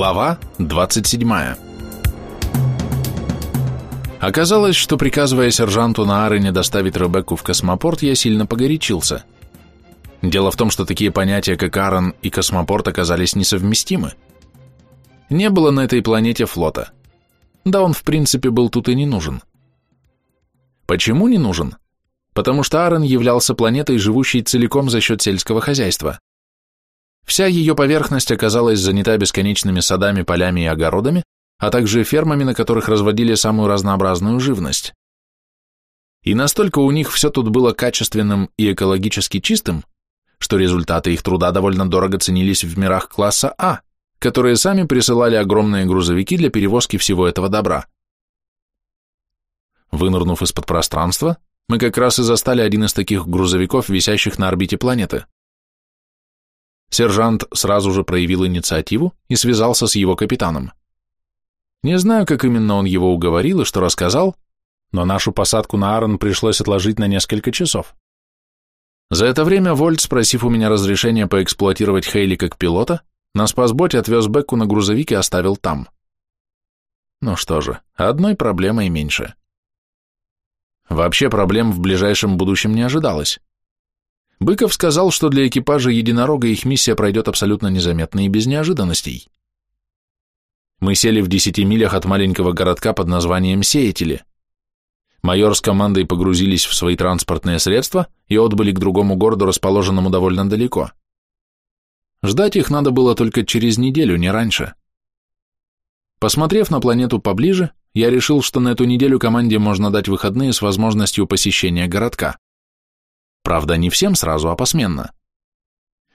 Глава 27 Оказалось, что приказывая сержанту на Арене доставить Ребекку в космопорт, я сильно погорячился. Дело в том, что такие понятия, как Арен и космопорт, оказались несовместимы. Не было на этой планете флота. Да он, в принципе, был тут и не нужен. Почему не нужен? Потому что Арен являлся планетой, живущей целиком за счет сельского хозяйства. Вся ее поверхность оказалась занята бесконечными садами, полями и огородами, а также фермами, на которых разводили самую разнообразную живность. И настолько у них все тут было качественным и экологически чистым, что результаты их труда довольно дорого ценились в мирах класса А, которые сами присылали огромные грузовики для перевозки всего этого добра. Вынырнув из-под пространства, мы как раз и застали один из таких грузовиков, висящих на орбите планеты. Сержант сразу же проявил инициативу и связался с его капитаном. Не знаю, как именно он его уговорил и что рассказал, но нашу посадку на Аарон пришлось отложить на несколько часов. За это время Вольт, спросив у меня разрешения поэксплуатировать Хейли как пилота, на спасботе отвез Бекку на грузовик и оставил там. Ну что же, одной проблемой меньше. Вообще проблем в ближайшем будущем не ожидалось. Быков сказал, что для экипажа единорога их миссия пройдет абсолютно незаметно и без неожиданностей. Мы сели в десяти милях от маленького городка под названием Сеятели. Майор с командой погрузились в свои транспортные средства и отбыли к другому городу, расположенному довольно далеко. Ждать их надо было только через неделю, не раньше. Посмотрев на планету поближе, я решил, что на эту неделю команде можно дать выходные с возможностью посещения городка. Правда, не всем сразу, а посменно.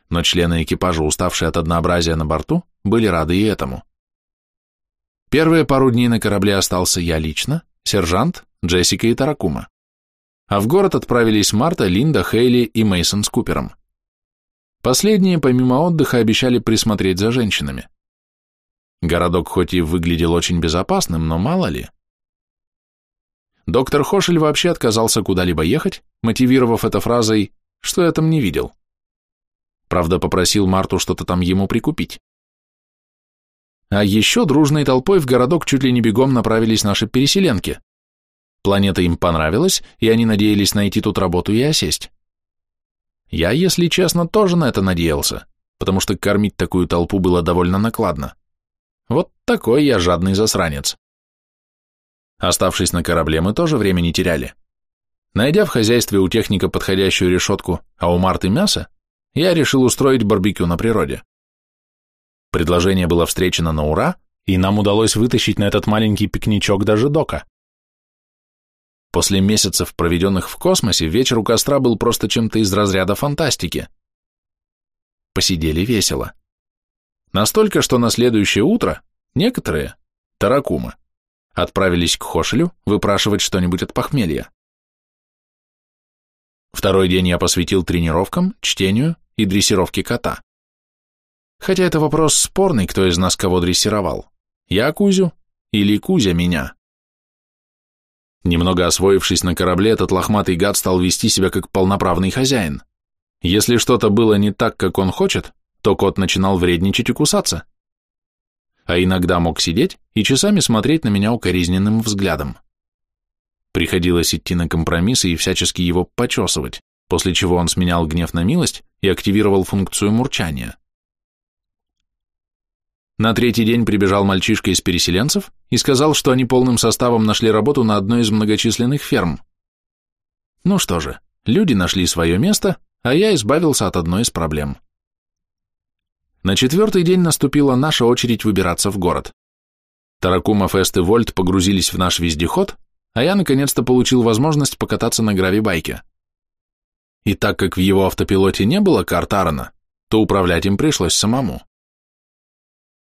Но члены экипажа, уставшие от однообразия на борту, были рады и этому. Первые пару дней на корабле остался я лично, сержант, Джессика и Таракума. А в город отправились Марта, Линда, Хейли и Мейсон с Купером. Последние, помимо отдыха, обещали присмотреть за женщинами. Городок хоть и выглядел очень безопасным, но мало ли. Доктор Хошель вообще отказался куда-либо ехать, мотивировав это фразой «что я там не видел». Правда, попросил Марту что-то там ему прикупить. А еще дружной толпой в городок чуть ли не бегом направились наши переселенки. Планета им понравилась, и они надеялись найти тут работу и осесть. Я, если честно, тоже на это надеялся, потому что кормить такую толпу было довольно накладно. Вот такой я жадный засранец. Оставшись на корабле, мы тоже время не теряли. Найдя в хозяйстве у техника подходящую решетку, а у Марты мясо, я решил устроить барбекю на природе. Предложение было встречено на ура, и нам удалось вытащить на этот маленький пикничок даже дока. После месяцев, проведенных в космосе, вечер у костра был просто чем-то из разряда фантастики. Посидели весело. Настолько, что на следующее утро некоторые, Таракума, отправились к Хошелю выпрашивать что-нибудь от похмелья. Второй день я посвятил тренировкам, чтению и дрессировке кота. Хотя это вопрос спорный, кто из нас кого дрессировал. Я Кузю или Кузя меня. Немного освоившись на корабле, этот лохматый гад стал вести себя как полноправный хозяин. Если что-то было не так, как он хочет, то кот начинал вредничать и кусаться. А иногда мог сидеть и часами смотреть на меня укоризненным взглядом. Приходилось идти на компромиссы и всячески его почесывать, после чего он сменял гнев на милость и активировал функцию мурчания. На третий день прибежал мальчишка из переселенцев и сказал, что они полным составом нашли работу на одной из многочисленных ферм. Ну что же, люди нашли свое место, а я избавился от одной из проблем. На четвертый день наступила наша очередь выбираться в город. Таракума, Фест и Вольт погрузились в наш вездеход, а я наконец-то получил возможность покататься на гравибайке. И так как в его автопилоте не было карт Аарона, то управлять им пришлось самому.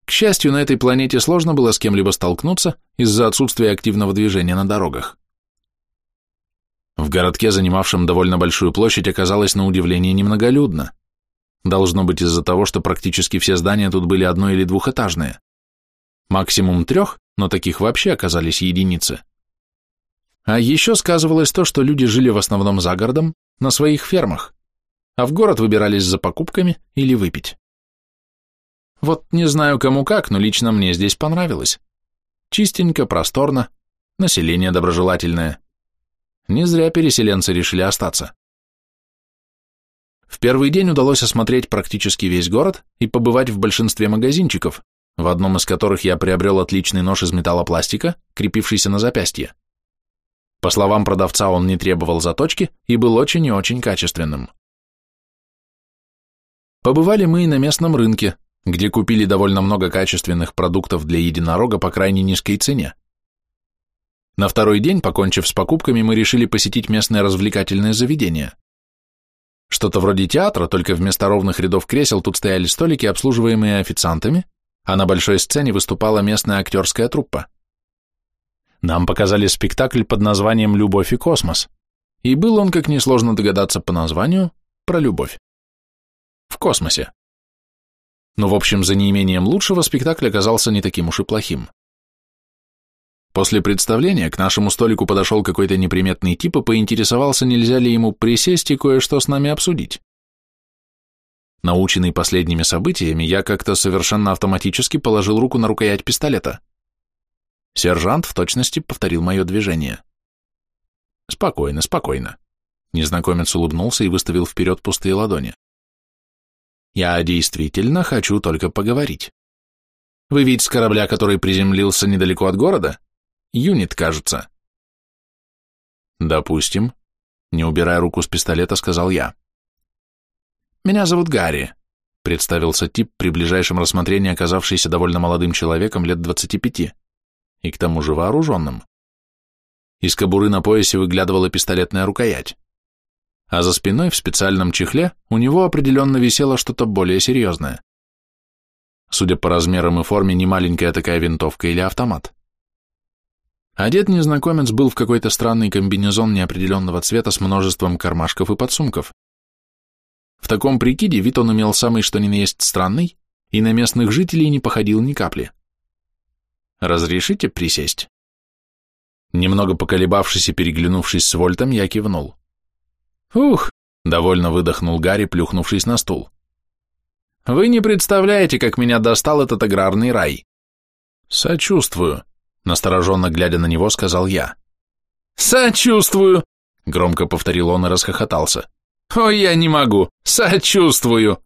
К счастью, на этой планете сложно было с кем-либо столкнуться из-за отсутствия активного движения на дорогах. В городке, занимавшем довольно большую площадь, оказалось на удивление немноголюдно. Должно быть из-за того, что практически все здания тут были одно- или двухэтажные. Максимум трех, но таких вообще оказались единицы. А еще сказывалось то, что люди жили в основном за городом, на своих фермах, а в город выбирались за покупками или выпить. Вот не знаю кому как, но лично мне здесь понравилось. Чистенько, просторно, население доброжелательное. Не зря переселенцы решили остаться. В первый день удалось осмотреть практически весь город и побывать в большинстве магазинчиков, в одном из которых я приобрел отличный нож из металлопластика, крепившийся на запястье. По словам продавца, он не требовал заточки и был очень и очень качественным. Побывали мы и на местном рынке, где купили довольно много качественных продуктов для единорога по крайне низкой цене. На второй день, покончив с покупками, мы решили посетить местное развлекательное заведение. Что-то вроде театра, только вместо ровных рядов кресел тут стояли столики, обслуживаемые официантами, а на большой сцене выступала местная актерская труппа. Нам показали спектакль под названием «Любовь и космос», и был он, как несложно догадаться по названию, про любовь. В космосе. Но, в общем, за неимением лучшего спектакль оказался не таким уж и плохим. После представления к нашему столику подошел какой-то неприметный тип и поинтересовался, нельзя ли ему присесть и кое-что с нами обсудить. Наученный последними событиями, я как-то совершенно автоматически положил руку на рукоять пистолета. Сержант в точности повторил мое движение. «Спокойно, спокойно». Незнакомец улыбнулся и выставил вперед пустые ладони. «Я действительно хочу только поговорить. Вы ведь с корабля, который приземлился недалеко от города? Юнит, кажется». «Допустим», — не убирая руку с пистолета, сказал я. «Меня зовут Гарри», — представился тип при ближайшем рассмотрении оказавшийся довольно молодым человеком лет двадцати пяти и к тому же вооруженным. Из кобуры на поясе выглядывала пистолетная рукоять, а за спиной в специальном чехле у него определенно висело что-то более серьезное. Судя по размерам и форме, не маленькая такая винтовка или автомат. Одет незнакомец был в какой-то странный комбинезон неопределенного цвета с множеством кармашков и подсумков. В таком прикиде вид он имел самый что ни на есть странный и на местных жителей не походил ни капли. Разрешите присесть?» Немного поколебавшись и переглянувшись с Вольтом, я кивнул. «Ух!» — довольно выдохнул Гарри, плюхнувшись на стул. «Вы не представляете, как меня достал этот аграрный рай!» «Сочувствую», — настороженно глядя на него, сказал я. «Сочувствую!» — громко повторил он и расхохотался. «Ой, я не могу! Сочувствую!»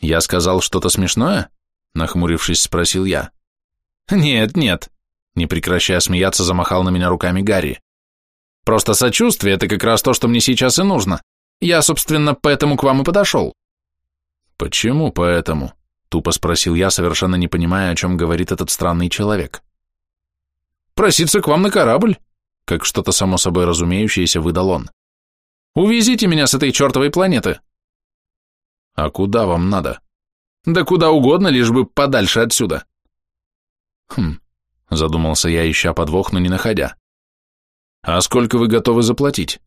«Я сказал что-то смешное?» — нахмурившись, спросил я. «Нет, нет», — не прекращая смеяться, замахал на меня руками Гарри. «Просто сочувствие — это как раз то, что мне сейчас и нужно. Я, собственно, поэтому к вам и подошел». «Почему поэтому?» — тупо спросил я, совершенно не понимая, о чем говорит этот странный человек. «Проситься к вам на корабль», — как что-то само собой разумеющееся выдал он. «Увезите меня с этой чертовой планеты». «А куда вам надо?» «Да куда угодно, лишь бы подальше отсюда». Хм, задумался я, ища подвох, но не находя. А сколько вы готовы заплатить?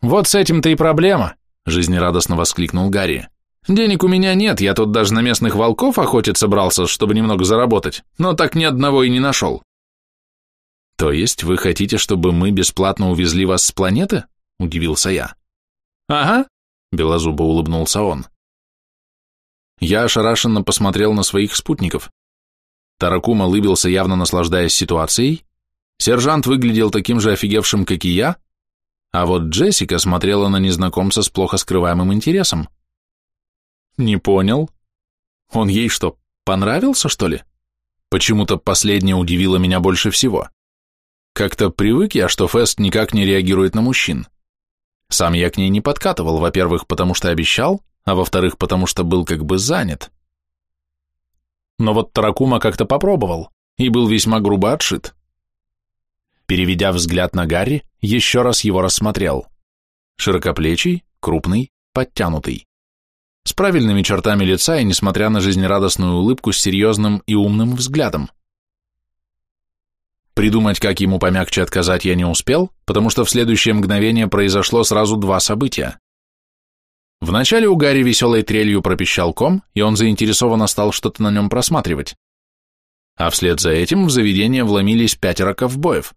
Вот с этим-то и проблема, жизнерадостно воскликнул Гарри. Денег у меня нет, я тут даже на местных волков охотить собрался, чтобы немного заработать, но так ни одного и не нашел. То есть вы хотите, чтобы мы бесплатно увезли вас с планеты? Удивился я. Ага, белозубо улыбнулся он. Я ошарашенно посмотрел на своих спутников. Таракума улыбился, явно наслаждаясь ситуацией, сержант выглядел таким же офигевшим, как и я, а вот Джессика смотрела на незнакомца с плохо скрываемым интересом. Не понял. Он ей что, понравился, что ли? Почему-то последнее удивило меня больше всего. Как-то привык я, что Фест никак не реагирует на мужчин. Сам я к ней не подкатывал, во-первых, потому что обещал, а во-вторых, потому что был как бы занят но вот Таракума как-то попробовал и был весьма грубо отшит. Переведя взгляд на Гарри, еще раз его рассмотрел. Широкоплечий, крупный, подтянутый. С правильными чертами лица и, несмотря на жизнерадостную улыбку, с серьезным и умным взглядом. Придумать, как ему помягче отказать, я не успел, потому что в следующее мгновение произошло сразу два события. Вначале у Гарри веселой трелью пропищал ком, и он заинтересованно стал что-то на нем просматривать. А вслед за этим в заведение вломились пятеро ковбоев.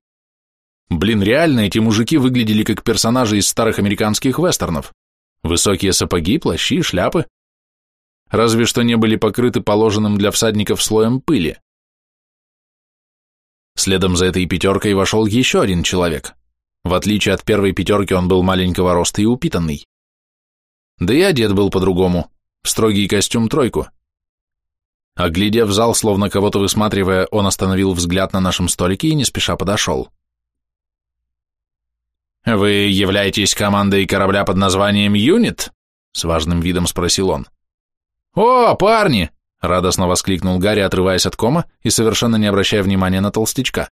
Блин, реально эти мужики выглядели как персонажи из старых американских вестернов. Высокие сапоги, плащи, шляпы. разве что не были покрыты положенным для всадников слоем пыли. Следом за этой пятеркой вошел еще один человек. В отличие от первой пятерки он был маленького роста и упитанный. Да и одет был по-другому, в строгий костюм-тройку. Оглядев зал, словно кого-то высматривая, он остановил взгляд на нашем столике и не спеша подошел. «Вы являетесь командой корабля под названием «Юнит»?» — с важным видом спросил он. «О, парни!» — радостно воскликнул Гарри, отрываясь от кома и совершенно не обращая внимания на толстячка.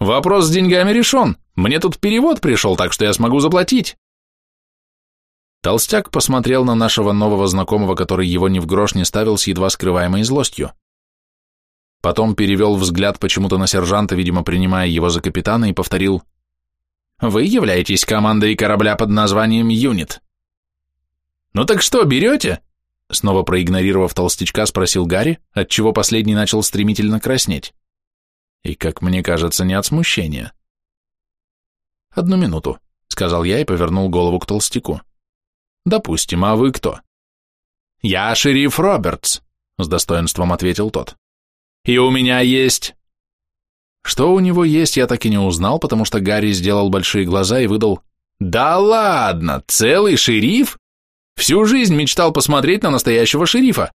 «Вопрос с деньгами решен. Мне тут перевод пришел, так что я смогу заплатить». Толстяк посмотрел на нашего нового знакомого, который его ни в грош не ставил с едва скрываемой злостью. Потом перевел взгляд почему-то на сержанта, видимо, принимая его за капитана, и повторил «Вы являетесь командой корабля под названием «Юнит». «Ну так что, берете?» Снова проигнорировав толстячка, спросил Гарри, отчего последний начал стремительно краснеть. И, как мне кажется, не от смущения. «Одну минуту», — сказал я и повернул голову к толстяку. «Допустим, а вы кто?» «Я шериф Робертс», — с достоинством ответил тот. «И у меня есть...» Что у него есть, я так и не узнал, потому что Гарри сделал большие глаза и выдал «Да ладно, целый шериф? Всю жизнь мечтал посмотреть на настоящего шерифа!»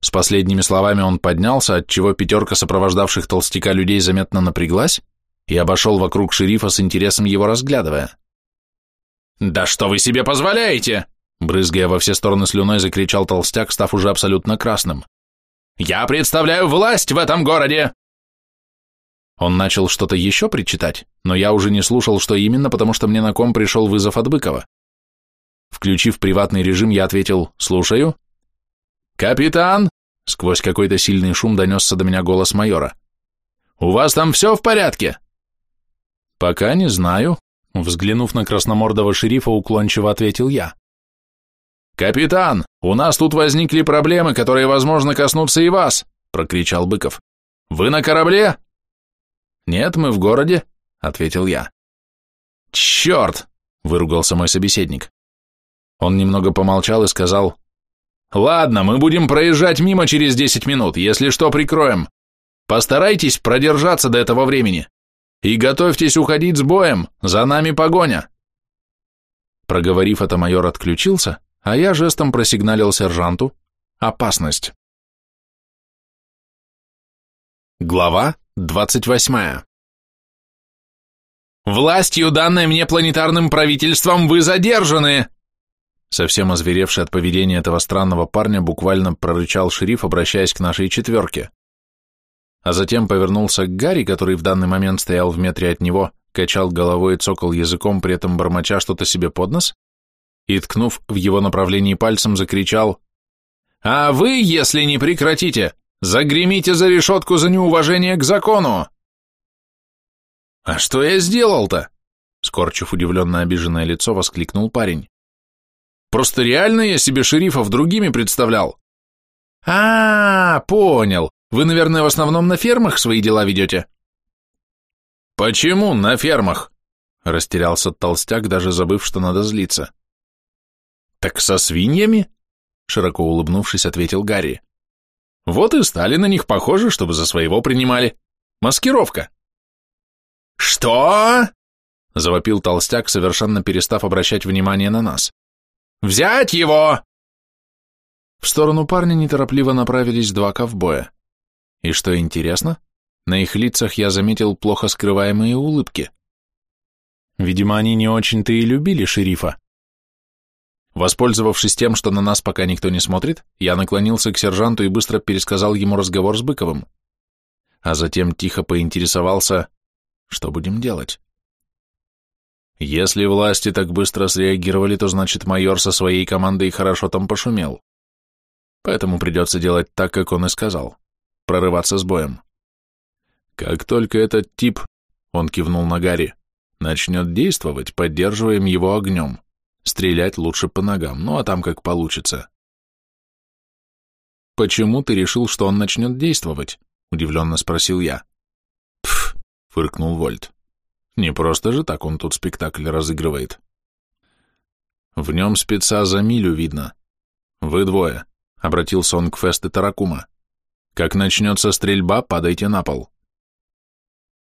С последними словами он поднялся, отчего пятерка сопровождавших толстяка людей заметно напряглась и обошел вокруг шерифа с интересом его разглядывая. «Да что вы себе позволяете?» Брызгая во все стороны слюной, закричал толстяк, став уже абсолютно красным. «Я представляю власть в этом городе!» Он начал что-то еще причитать, но я уже не слушал, что именно, потому что мне на ком пришел вызов от Быкова. Включив приватный режим, я ответил «Слушаю». «Капитан!» — сквозь какой-то сильный шум донесся до меня голос майора. «У вас там все в порядке?» «Пока не знаю», — взглянув на красномордого шерифа, уклончиво ответил я. «Капитан, у нас тут возникли проблемы, которые, возможно, коснутся и вас», — прокричал Быков. «Вы на корабле?» «Нет, мы в городе», — ответил я. «Черт!» — выругался мой собеседник. Он немного помолчал и сказал, «Ладно, мы будем проезжать мимо через десять минут, если что, прикроем. Постарайтесь продержаться до этого времени. И готовьтесь уходить с боем, за нами погоня». Проговорив это, майор отключился, а я жестом просигналил сержанту «Опасность». Глава двадцать восьмая. «Властью, данной мне планетарным правительством, вы задержаны!» Совсем озверевший от поведения этого странного парня, буквально прорычал шериф, обращаясь к нашей четверке. А затем повернулся к Гарри, который в данный момент стоял в метре от него, качал головой и цокал языком, при этом бормоча что-то себе под нос, и, ткнув в его направлении пальцем, закричал «А вы, если не прекратите, загремите за решетку за неуважение к закону!» «А что я сделал-то?» Скорчив удивленно обиженное лицо, воскликнул парень. Просто реально я себе шерифов другими представлял. А, -а, -а понял. Вы, наверное, в основном на фермах свои дела ведете. Почему на фермах? Растерялся толстяк, даже забыв, что надо злиться. Так со свиньями? Широко улыбнувшись, ответил Гарри. Вот и стали на них похожи, чтобы за своего принимали. Маскировка. Что? Завопил толстяк, совершенно перестав обращать внимание на нас. «Взять его!» В сторону парня неторопливо направились два ковбоя. И что интересно, на их лицах я заметил плохо скрываемые улыбки. Видимо, они не очень-то и любили шерифа. Воспользовавшись тем, что на нас пока никто не смотрит, я наклонился к сержанту и быстро пересказал ему разговор с Быковым. А затем тихо поинтересовался, что будем делать. Если власти так быстро среагировали, то значит майор со своей командой хорошо там пошумел. Поэтому придется делать так, как он и сказал. Прорываться с боем. Как только этот тип, он кивнул на Гарри, начнет действовать, поддерживаем его огнем. Стрелять лучше по ногам, ну а там как получится. «Почему ты решил, что он начнет действовать?» — удивленно спросил я. «Пф», — фыркнул Вольт. Не просто же так он тут спектакль разыгрывает. В нем спеца за милю видно. «Вы двое», — обратился он к Фест и Таракума. «Как начнется стрельба, падайте на пол».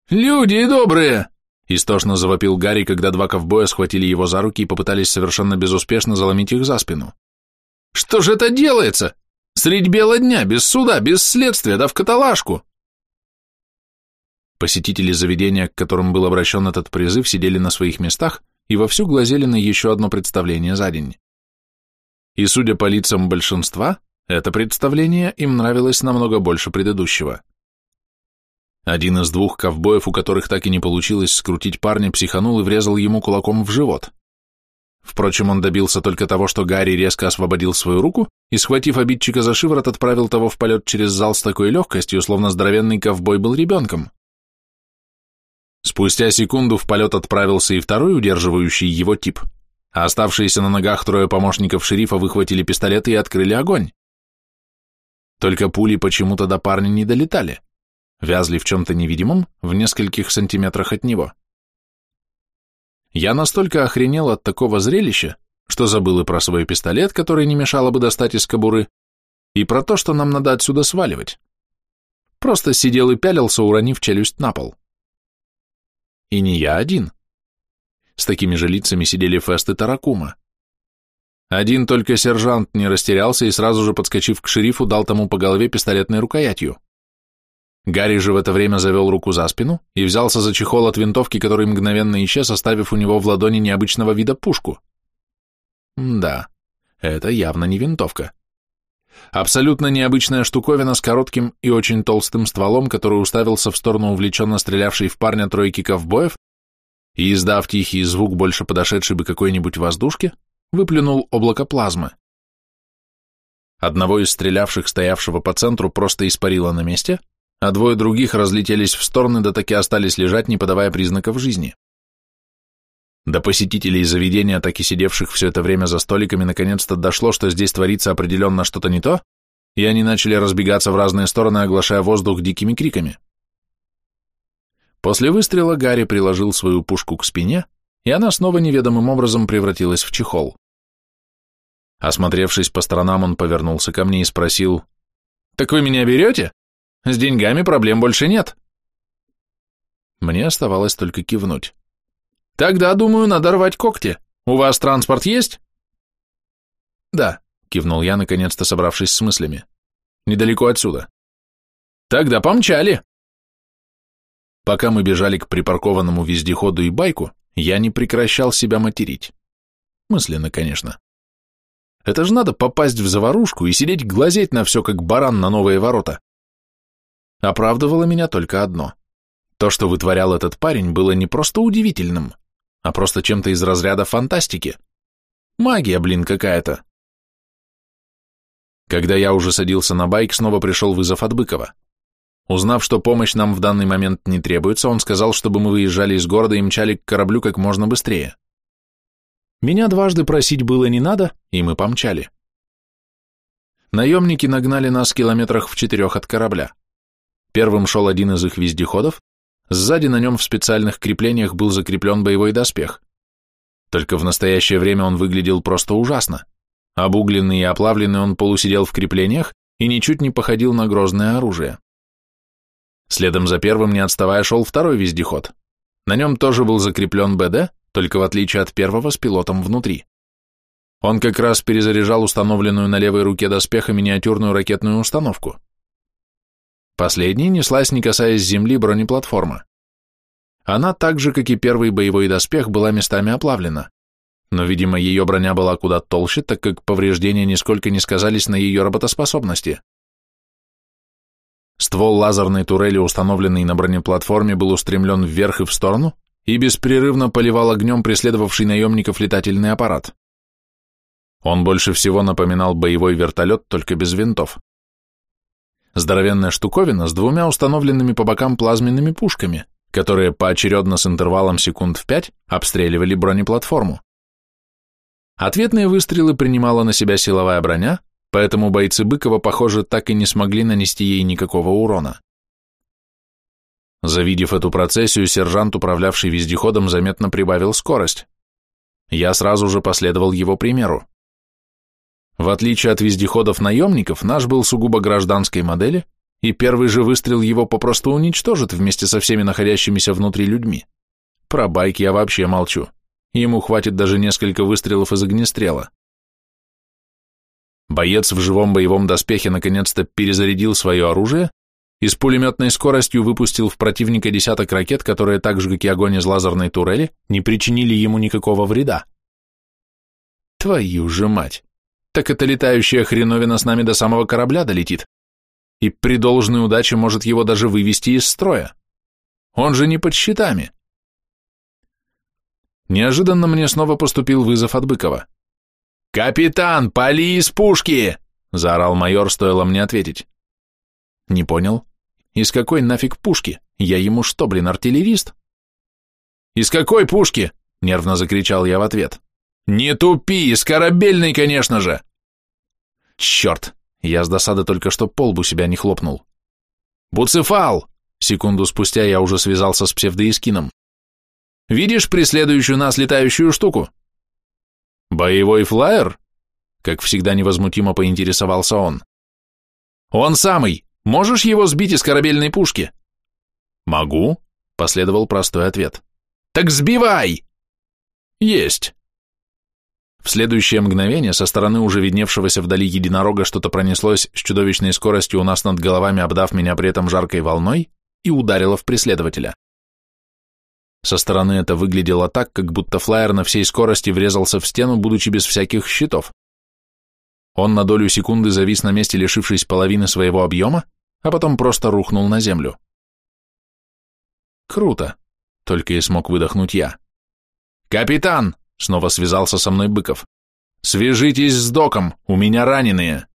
«Люди добрые!» — истошно завопил Гарри, когда два ковбоя схватили его за руки и попытались совершенно безуспешно заломить их за спину. «Что же это делается? Средь бела дня, без суда, без следствия, да в каталажку!» Посетители заведения, к которым был обращен этот призыв, сидели на своих местах и вовсю глазели на еще одно представление за день. И, судя по лицам большинства, это представление им нравилось намного больше предыдущего. Один из двух ковбоев, у которых так и не получилось скрутить парня, психанул и врезал ему кулаком в живот. Впрочем, он добился только того, что Гарри резко освободил свою руку и, схватив обидчика за шиворот, отправил того в полет через зал с такой легкостью, словно здоровенный ковбой был ребенком. Спустя секунду в полет отправился и второй удерживающий его тип, а оставшиеся на ногах трое помощников шерифа выхватили пистолеты и открыли огонь. Только пули почему-то до парня не долетали, вязли в чем-то невидимом в нескольких сантиметрах от него. Я настолько охренел от такого зрелища, что забыл и про свой пистолет, который не мешало бы достать из кобуры, и про то, что нам надо отсюда сваливать. Просто сидел и пялился, уронив челюсть на пол. И не я один. С такими же лицами сидели Фест и Таракума. Один только сержант не растерялся и сразу же, подскочив к шерифу, дал тому по голове пистолетной рукоятью. Гарри же в это время завел руку за спину и взялся за чехол от винтовки, который мгновенно исчез, оставив у него в ладони необычного вида пушку. Да, это явно не винтовка. Абсолютно необычная штуковина с коротким и очень толстым стволом, который уставился в сторону увлеченно стрелявшей в парня тройки ковбоев и, издав тихий звук, больше подошедший бы какой-нибудь воздушке, выплюнул облако плазмы. Одного из стрелявших, стоявшего по центру, просто испарило на месте, а двое других разлетелись в стороны, да таки остались лежать, не подавая признаков жизни. До посетителей заведения, так и сидевших все это время за столиками, наконец-то дошло, что здесь творится определенно что-то не то, и они начали разбегаться в разные стороны, оглашая воздух дикими криками. После выстрела Гарри приложил свою пушку к спине, и она снова неведомым образом превратилась в чехол. Осмотревшись по сторонам, он повернулся ко мне и спросил, «Так вы меня берете? С деньгами проблем больше нет». Мне оставалось только кивнуть. Тогда, думаю, надо рвать когти. У вас транспорт есть? Да, кивнул я, наконец-то собравшись с мыслями. Недалеко отсюда. Тогда помчали. Пока мы бежали к припаркованному вездеходу и байку, я не прекращал себя материть. Мысленно, конечно. Это же надо попасть в заварушку и сидеть глазеть на все, как баран на новые ворота. Оправдывало меня только одно. То, что вытворял этот парень, было не просто удивительным, а просто чем-то из разряда фантастики. Магия, блин, какая-то. Когда я уже садился на байк, снова пришел вызов от Быкова. Узнав, что помощь нам в данный момент не требуется, он сказал, чтобы мы выезжали из города и мчали к кораблю как можно быстрее. Меня дважды просить было не надо, и мы помчали. Наемники нагнали нас километрах в четырех от корабля. Первым шел один из их вездеходов, Сзади на нем в специальных креплениях был закреплен боевой доспех. Только в настоящее время он выглядел просто ужасно. Обугленный и оплавленный он полусидел в креплениях и ничуть не походил на грозное оружие. Следом за первым, не отставая, шел второй вездеход. На нем тоже был закреплен БД, только в отличие от первого с пилотом внутри. Он как раз перезаряжал установленную на левой руке доспеха миниатюрную ракетную установку. Последней неслась, не касаясь земли, бронеплатформа. Она, так же, как и первый боевой доспех, была местами оплавлена, но, видимо, ее броня была куда толще, так как повреждения нисколько не сказались на ее работоспособности. Ствол лазерной турели, установленный на бронеплатформе, был устремлен вверх и в сторону и беспрерывно поливал огнем преследовавший наемников летательный аппарат. Он больше всего напоминал боевой вертолет, только без винтов. Здоровенная штуковина с двумя установленными по бокам плазменными пушками, которые поочередно с интервалом секунд в пять обстреливали бронеплатформу. Ответные выстрелы принимала на себя силовая броня, поэтому бойцы Быкова, похоже, так и не смогли нанести ей никакого урона. Завидев эту процессию, сержант, управлявший вездеходом, заметно прибавил скорость. Я сразу же последовал его примеру. В отличие от вездеходов-наемников, наш был сугубо гражданской модели, и первый же выстрел его попросту уничтожит вместе со всеми находящимися внутри людьми. Про байки я вообще молчу. Ему хватит даже несколько выстрелов из огнестрела. Боец в живом боевом доспехе наконец-то перезарядил свое оружие и с пулеметной скоростью выпустил в противника десяток ракет, которые так же, как и огонь из лазерной турели, не причинили ему никакого вреда. Твою же мать! Так эта летающая хреновина с нами до самого корабля долетит, и при должной удаче может его даже вывести из строя. Он же не под щитами. Неожиданно мне снова поступил вызов от Быкова. «Капитан, пали из пушки!» — заорал майор, стоило мне ответить. «Не понял. Из какой нафиг пушки? Я ему что, блин, артиллерист?» «Из какой пушки?» — нервно закричал я в ответ. «Не тупи, из корабельной, конечно же!» «Черт!» Я с досады только что полбу себя не хлопнул. «Буцефал!» Секунду спустя я уже связался с псевдоискином. «Видишь преследующую нас летающую штуку?» «Боевой флайер?» Как всегда невозмутимо поинтересовался он. «Он самый! Можешь его сбить из корабельной пушки?» «Могу», — последовал простой ответ. «Так сбивай!» «Есть!» В следующее мгновение со стороны уже видневшегося вдали единорога что-то пронеслось с чудовищной скоростью у нас над головами, обдав меня при этом жаркой волной, и ударило в преследователя. Со стороны это выглядело так, как будто флайер на всей скорости врезался в стену, будучи без всяких щитов. Он на долю секунды завис на месте, лишившись половины своего объема, а потом просто рухнул на землю. Круто, только и смог выдохнуть я. «Капитан!» Снова связался со мной Быков. «Свяжитесь с доком, у меня раненые!»